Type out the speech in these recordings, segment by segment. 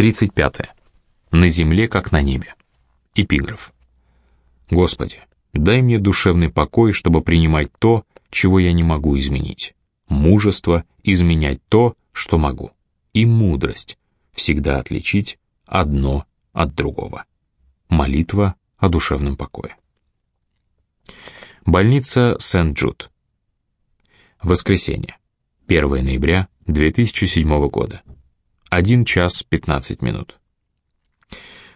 35. На земле, как на небе. Эпиграф. Господи, дай мне душевный покой, чтобы принимать то, чего я не могу изменить. Мужество изменять то, что могу. И мудрость всегда отличить одно от другого. Молитва о душевном покое. Больница Сент-Джуд. Воскресенье. 1 ноября 2007 года. 1 час 15 минут.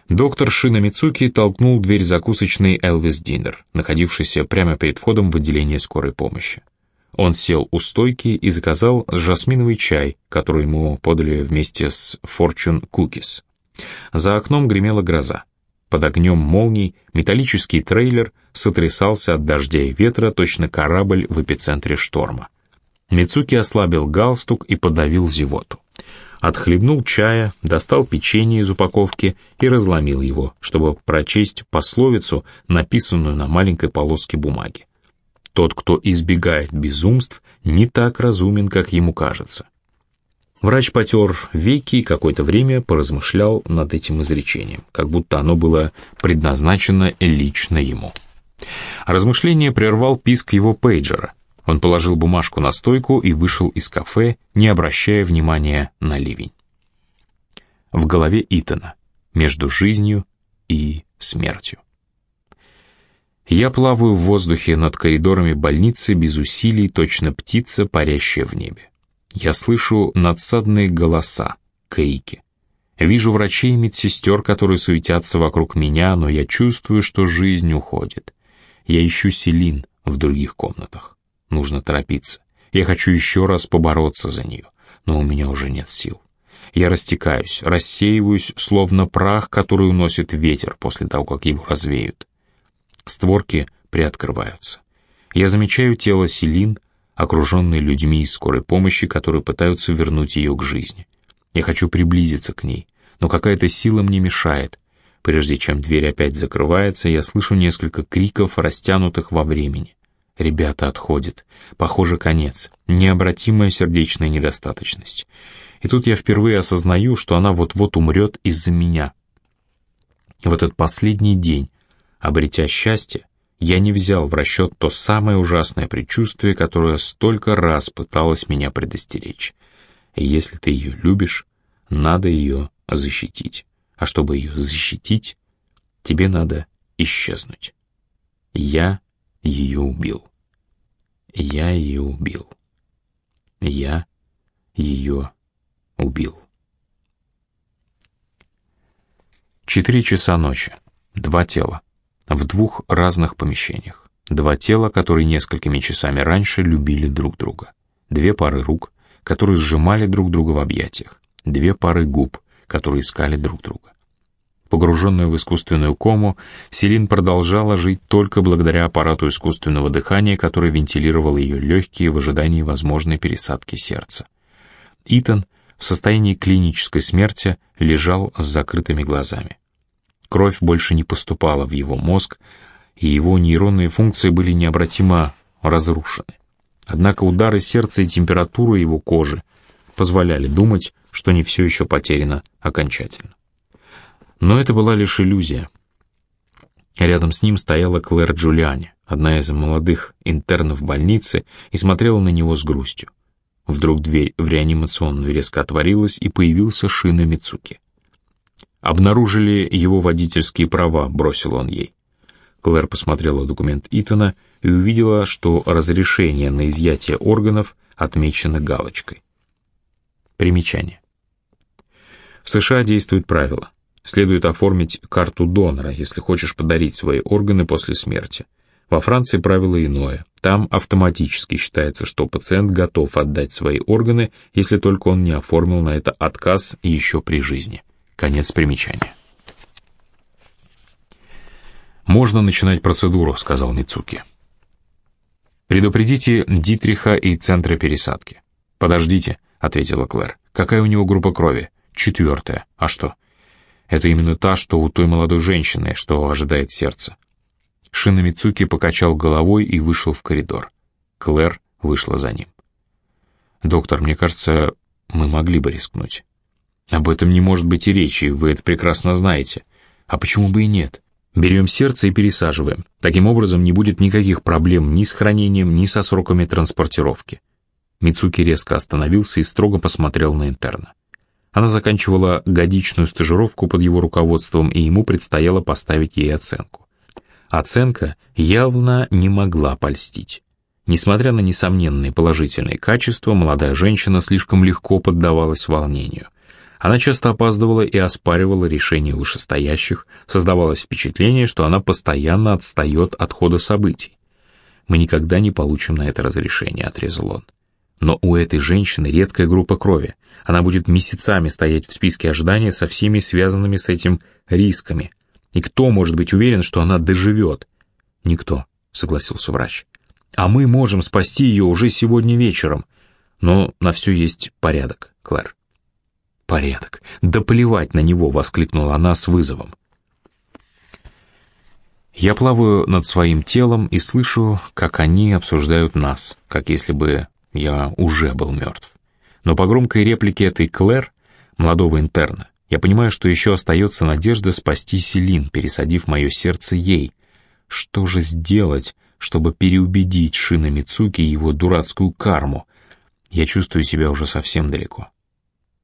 Доктор Шина Мицуки толкнул дверь закусочной Элвис Динер, находившейся прямо перед входом в отделение скорой помощи. Он сел у стойки и заказал жасминовый чай, который ему подали вместе с Fortune Cookies. За окном гремела гроза. Под огнем молний металлический трейлер сотрясался от дождя и ветра, точно корабль в эпицентре шторма. Мицуки ослабил галстук и подавил зевоту отхлебнул чая, достал печенье из упаковки и разломил его, чтобы прочесть пословицу, написанную на маленькой полоске бумаги. Тот, кто избегает безумств, не так разумен, как ему кажется. Врач потер веки и какое-то время поразмышлял над этим изречением, как будто оно было предназначено лично ему. Размышление прервал писк его пейджера — он положил бумажку на стойку и вышел из кафе, не обращая внимания на ливень. В голове Итана, между жизнью и смертью. Я плаваю в воздухе над коридорами больницы без усилий, точно птица, парящая в небе. Я слышу надсадные голоса, крики. Вижу врачей и медсестер, которые суетятся вокруг меня, но я чувствую, что жизнь уходит. Я ищу Селин в других комнатах. Нужно торопиться. Я хочу еще раз побороться за нее, но у меня уже нет сил. Я растекаюсь, рассеиваюсь, словно прах, который уносит ветер после того, как его развеют. Створки приоткрываются. Я замечаю тело Селин, окруженной людьми из скорой помощи, которые пытаются вернуть ее к жизни. Я хочу приблизиться к ней, но какая-то сила мне мешает. Прежде чем дверь опять закрывается, я слышу несколько криков, растянутых во времени. Ребята отходят. Похоже, конец. Необратимая сердечная недостаточность. И тут я впервые осознаю, что она вот-вот умрет из-за меня. В этот последний день, обретя счастье, я не взял в расчет то самое ужасное предчувствие, которое столько раз пыталось меня предостеречь. Если ты ее любишь, надо ее защитить. А чтобы ее защитить, тебе надо исчезнуть. Я ее убил. Я ее убил. Я ее убил. Четыре часа ночи. Два тела. В двух разных помещениях. Два тела, которые несколькими часами раньше любили друг друга. Две пары рук, которые сжимали друг друга в объятиях. Две пары губ, которые искали друг друга. Погруженная в искусственную кому, Селин продолжала жить только благодаря аппарату искусственного дыхания, который вентилировал ее легкие в ожидании возможной пересадки сердца. Итан в состоянии клинической смерти лежал с закрытыми глазами. Кровь больше не поступала в его мозг, и его нейронные функции были необратимо разрушены. Однако удары сердца и температура его кожи позволяли думать, что не все еще потеряно окончательно. Но это была лишь иллюзия. Рядом с ним стояла Клэр Джулиани, одна из молодых интернов больницы, и смотрела на него с грустью. Вдруг дверь в реанимационную резко отворилась, и появился Шина Мицуки. «Обнаружили его водительские права», — бросил он ей. Клэр посмотрела документ Итана и увидела, что разрешение на изъятие органов отмечено галочкой. Примечание. В США действует правило следует оформить карту донора, если хочешь подарить свои органы после смерти. Во Франции правило иное. Там автоматически считается, что пациент готов отдать свои органы, если только он не оформил на это отказ еще при жизни. Конец примечания. «Можно начинать процедуру», — сказал Мицуки. «Предупредите Дитриха и центра пересадки». «Подождите», — ответила Клэр. «Какая у него группа крови?» «Четвертая. А что?» Это именно та, что у той молодой женщины, что ожидает сердце. Шинамицуки покачал головой и вышел в коридор. Клэр вышла за ним. «Доктор, мне кажется, мы могли бы рискнуть». Об этом не может быть и речи, вы это прекрасно знаете. А почему бы и нет? Берем сердце и пересаживаем. Таким образом, не будет никаких проблем ни с хранением, ни со сроками транспортировки. Мицуки резко остановился и строго посмотрел на интерна. Она заканчивала годичную стажировку под его руководством, и ему предстояло поставить ей оценку. Оценка явно не могла польстить. Несмотря на несомненные положительные качества, молодая женщина слишком легко поддавалась волнению. Она часто опаздывала и оспаривала решения вышестоящих, создавалось впечатление, что она постоянно отстает от хода событий. «Мы никогда не получим на это разрешение», — отрезал он. Но у этой женщины редкая группа крови. Она будет месяцами стоять в списке ожидания со всеми связанными с этим рисками. И кто может быть уверен, что она доживет? Никто, согласился врач. А мы можем спасти ее уже сегодня вечером. Но на все есть порядок, Клэр. Порядок. Да плевать на него, воскликнула она с вызовом. Я плаваю над своим телом и слышу, как они обсуждают нас, как если бы я уже был мертв. Но по громкой реплике этой Клэр, молодого интерна, я понимаю, что еще остается надежда спасти Селин, пересадив мое сердце ей. Что же сделать, чтобы переубедить Шина Мицуки и его дурацкую карму? Я чувствую себя уже совсем далеко.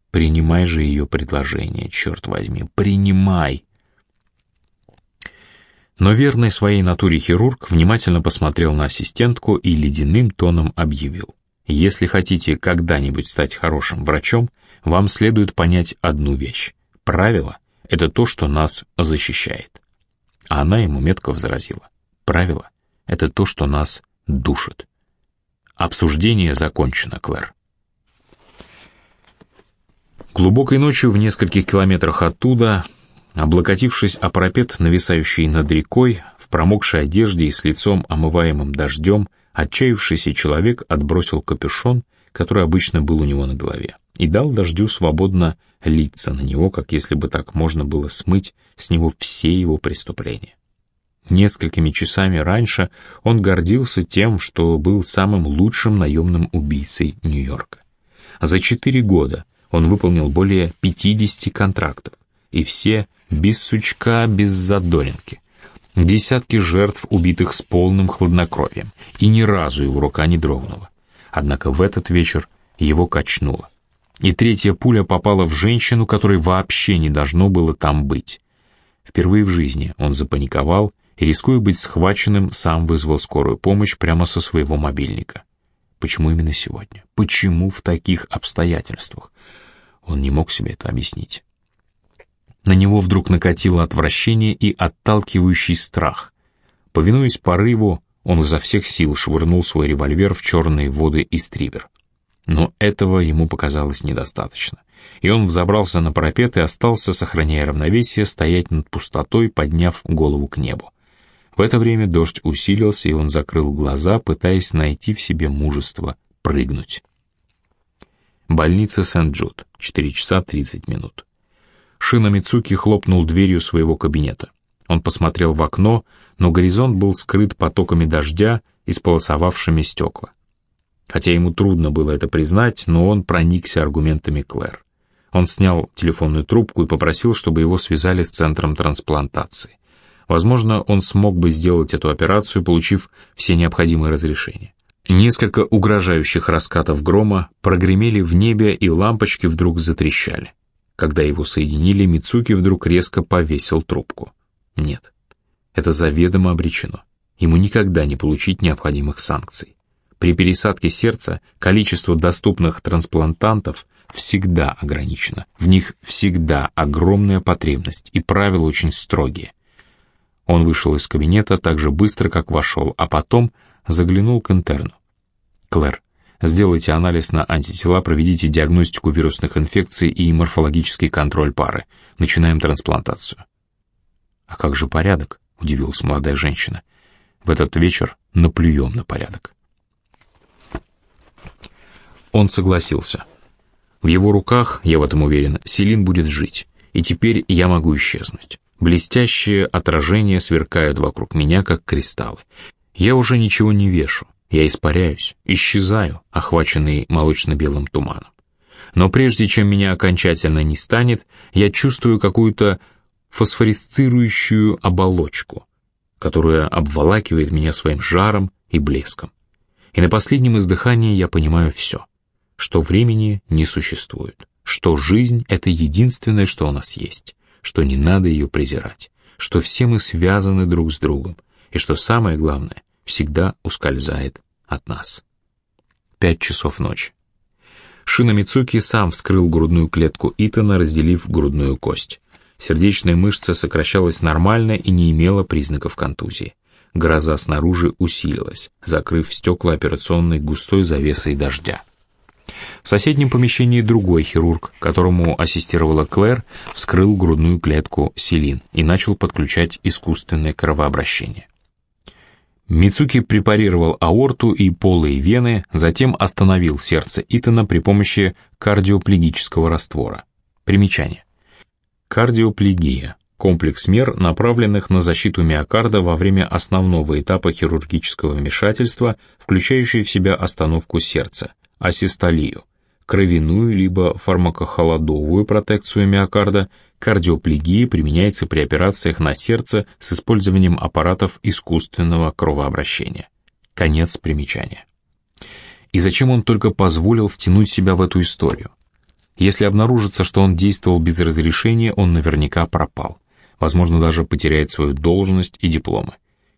Принимай же ее предложение, черт возьми, принимай. Но верный своей натуре хирург внимательно посмотрел на ассистентку и ледяным тоном объявил. Если хотите когда-нибудь стать хорошим врачом, вам следует понять одну вещь. Правило — это то, что нас защищает. А она ему метко возразила. Правило — это то, что нас душит. Обсуждение закончено, Клэр. Глубокой ночью в нескольких километрах оттуда, облокотившись о парапет, нависающий над рекой, в промокшей одежде и с лицом, омываемым дождем, Отчаявшийся человек отбросил капюшон, который обычно был у него на голове, и дал дождю свободно литься на него, как если бы так можно было смыть с него все его преступления. Несколькими часами раньше он гордился тем, что был самым лучшим наемным убийцей Нью-Йорка. За четыре года он выполнил более 50 контрактов, и все без сучка, без задоринки, Десятки жертв, убитых с полным хладнокровием, и ни разу его рука не дрогнула. Однако в этот вечер его качнуло. И третья пуля попала в женщину, которой вообще не должно было там быть. Впервые в жизни он запаниковал и, рискуя быть схваченным, сам вызвал скорую помощь прямо со своего мобильника. Почему именно сегодня? Почему в таких обстоятельствах? Он не мог себе это объяснить. На него вдруг накатило отвращение и отталкивающий страх. Повинуясь порыву, он изо всех сил швырнул свой револьвер в черные воды Истрибер. Но этого ему показалось недостаточно, и он взобрался на парапет и остался, сохраняя равновесие, стоять над пустотой, подняв голову к небу. В это время дождь усилился, и он закрыл глаза, пытаясь найти в себе мужество прыгнуть. Больница Сент-Джуд, 4 часа 30 минут. Шина Мицуки хлопнул дверью своего кабинета. Он посмотрел в окно, но горизонт был скрыт потоками дождя и сполосовавшими стекла. Хотя ему трудно было это признать, но он проникся аргументами Клэр. Он снял телефонную трубку и попросил, чтобы его связали с центром трансплантации. Возможно, он смог бы сделать эту операцию, получив все необходимые разрешения. Несколько угрожающих раскатов грома прогремели в небе, и лампочки вдруг затрещали. Когда его соединили, Мицуки вдруг резко повесил трубку. Нет, это заведомо обречено. Ему никогда не получить необходимых санкций. При пересадке сердца количество доступных трансплантантов всегда ограничено. В них всегда огромная потребность, и правила очень строгие. Он вышел из кабинета так же быстро, как вошел, а потом заглянул к интерну. «Клэр, Сделайте анализ на антитела, проведите диагностику вирусных инфекций и морфологический контроль пары. Начинаем трансплантацию. «А как же порядок?» — удивилась молодая женщина. «В этот вечер наплюем на порядок». Он согласился. В его руках, я в этом уверен, Селин будет жить, и теперь я могу исчезнуть. Блестящие отражения сверкают вокруг меня, как кристаллы. Я уже ничего не вешу, я испаряюсь, исчезаю, охваченный молочно-белым туманом. Но прежде чем меня окончательно не станет, я чувствую какую-то фосфорисцирующую оболочку, которая обволакивает меня своим жаром и блеском. И на последнем издыхании я понимаю все, что времени не существует, что жизнь — это единственное, что у нас есть, что не надо ее презирать, что все мы связаны друг с другом, и что самое главное, всегда ускользает от нас. Пять часов ночи. Шина Мицуки сам вскрыл грудную клетку Итана, разделив грудную кость. Сердечная мышца сокращалась нормально и не имела признаков контузии. Гроза снаружи усилилась, закрыв стекла операционной густой завесой дождя. В соседнем помещении другой хирург, которому ассистировала Клэр, вскрыл грудную клетку Селин и начал подключать искусственное кровообращение. Мицуки препарировал аорту и полые вены, затем остановил сердце Итана при помощи кардиоплегического раствора. Примечание. Кардиоплегия – комплекс мер, направленных на защиту миокарда во время основного этапа хирургического вмешательства, включающий в себя остановку сердца, асистолию, кровяную либо фармакохолодовую протекцию миокарда, кардиоплегия применяется при операциях на сердце с использованием аппаратов искусственного кровообращения. Конец примечания. И зачем он только позволил втянуть себя в эту историю? Если обнаружится, что он действовал без разрешения, он наверняка пропал. Возможно, даже потеряет свою должность и дипломы.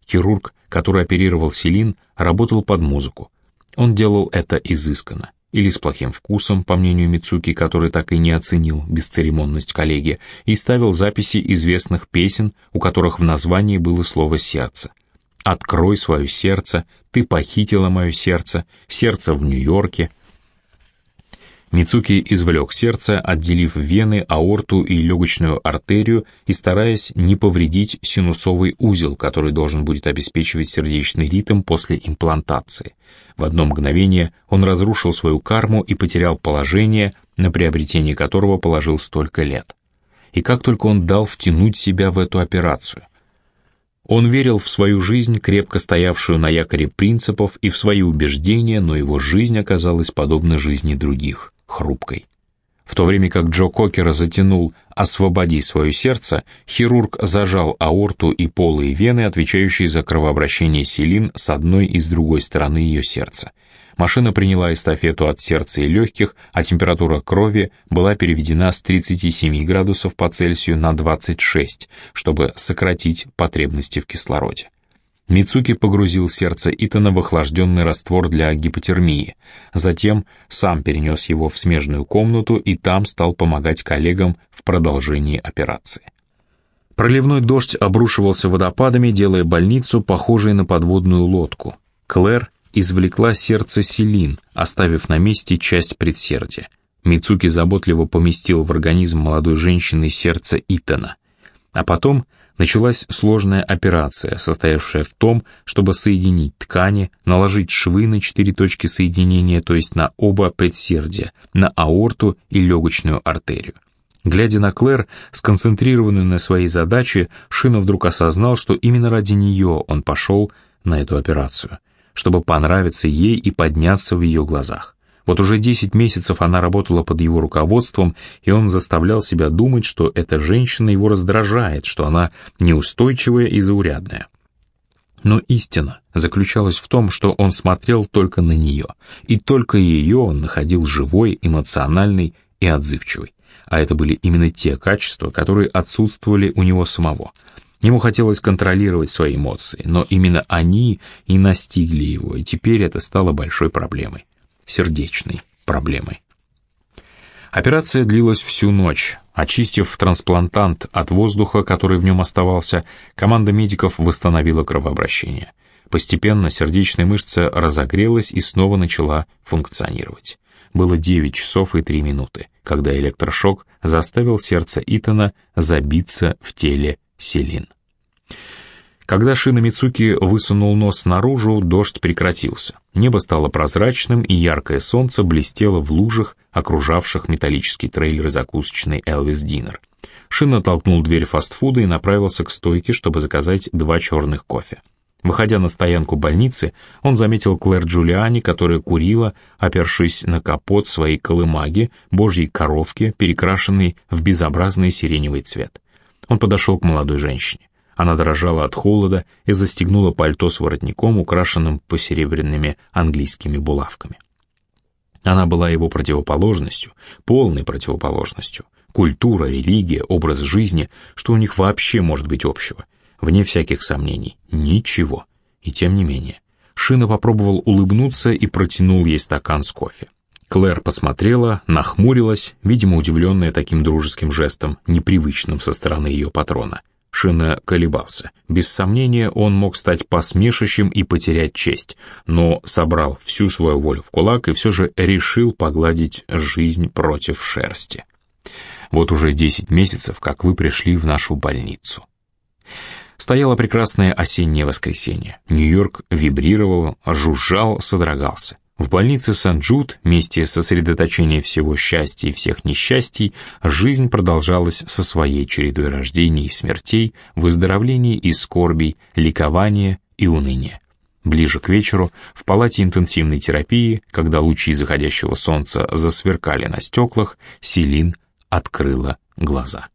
Хирург, который оперировал Селин, работал под музыку. Он делал это изысканно или с плохим вкусом, по мнению Мицуки, который так и не оценил бесцеремонность коллеги, и ставил записи известных песен, у которых в названии было слово «сердце». «Открой свое сердце», «Ты похитила мое сердце», «Сердце в Нью-Йорке», Мицуки извлек сердце, отделив вены, аорту и легочную артерию и стараясь не повредить синусовый узел, который должен будет обеспечивать сердечный ритм после имплантации. В одно мгновение он разрушил свою карму и потерял положение, на приобретение которого положил столько лет. И как только он дал втянуть себя в эту операцию, он верил в свою жизнь, крепко стоявшую на якоре принципов, и в свои убеждения, но его жизнь оказалась подобна жизни других хрупкой. В то время как Джо Кокера затянул «Освободи свое сердце», хирург зажал аорту и полые вены, отвечающие за кровообращение селин с одной и с другой стороны ее сердца. Машина приняла эстафету от сердца и легких, а температура крови была переведена с 37 градусов по Цельсию на 26, чтобы сократить потребности в кислороде. Мицуки погрузил сердце Итана в охлажденный раствор для гипотермии, затем сам перенес его в смежную комнату и там стал помогать коллегам в продолжении операции. Проливной дождь обрушивался водопадами, делая больницу похожей на подводную лодку. Клэр извлекла сердце Селин, оставив на месте часть предсердия. Мицуки заботливо поместил в организм молодой женщины сердце Итана. А потом началась сложная операция, состоявшая в том, чтобы соединить ткани, наложить швы на четыре точки соединения, то есть на оба предсердия, на аорту и легочную артерию. Глядя на Клэр, сконцентрированную на своей задаче, Шина вдруг осознал, что именно ради нее он пошел на эту операцию, чтобы понравиться ей и подняться в ее глазах. Вот уже 10 месяцев она работала под его руководством, и он заставлял себя думать, что эта женщина его раздражает, что она неустойчивая и заурядная. Но истина заключалась в том, что он смотрел только на нее, и только ее он находил живой, эмоциональной и отзывчивой. А это были именно те качества, которые отсутствовали у него самого. Ему хотелось контролировать свои эмоции, но именно они и настигли его, и теперь это стало большой проблемой сердечной проблемой. Операция длилась всю ночь. Очистив трансплантант от воздуха, который в нем оставался, команда медиков восстановила кровообращение. Постепенно сердечная мышца разогрелась и снова начала функционировать. Было 9 часов и 3 минуты, когда электрошок заставил сердце Итана забиться в теле Селин. Когда Шина Мицуки высунул нос наружу, дождь прекратился. Небо стало прозрачным, и яркое солнце блестело в лужах, окружавших металлический трейлер закусочной Элвис Динер. Шина толкнул дверь фастфуда и направился к стойке, чтобы заказать два черных кофе. Выходя на стоянку больницы, он заметил Клэр Джулиани, которая курила, опершись на капот своей колымаги, божьей коровки, перекрашенной в безобразный сиреневый цвет. Он подошел к молодой женщине. Она дрожала от холода и застегнула пальто с воротником, украшенным посеребряными английскими булавками. Она была его противоположностью, полной противоположностью. Культура, религия, образ жизни, что у них вообще может быть общего? Вне всяких сомнений, ничего. И тем не менее. Шина попробовал улыбнуться и протянул ей стакан с кофе. Клэр посмотрела, нахмурилась, видимо, удивленная таким дружеским жестом, непривычным со стороны ее патрона. Шина колебался. Без сомнения, он мог стать посмешищем и потерять честь, но собрал всю свою волю в кулак и все же решил погладить жизнь против шерсти. Вот уже десять месяцев, как вы пришли в нашу больницу. Стояло прекрасное осеннее воскресенье. Нью-Йорк вибрировал, жужжал, содрогался. В больнице Сан-Джуд, месте сосредоточения всего счастья и всех несчастий, жизнь продолжалась со своей чередой рождений и смертей, выздоровлений и скорбей, ликования и уныния. Ближе к вечеру, в палате интенсивной терапии, когда лучи заходящего солнца засверкали на стеклах, Селин открыла глаза.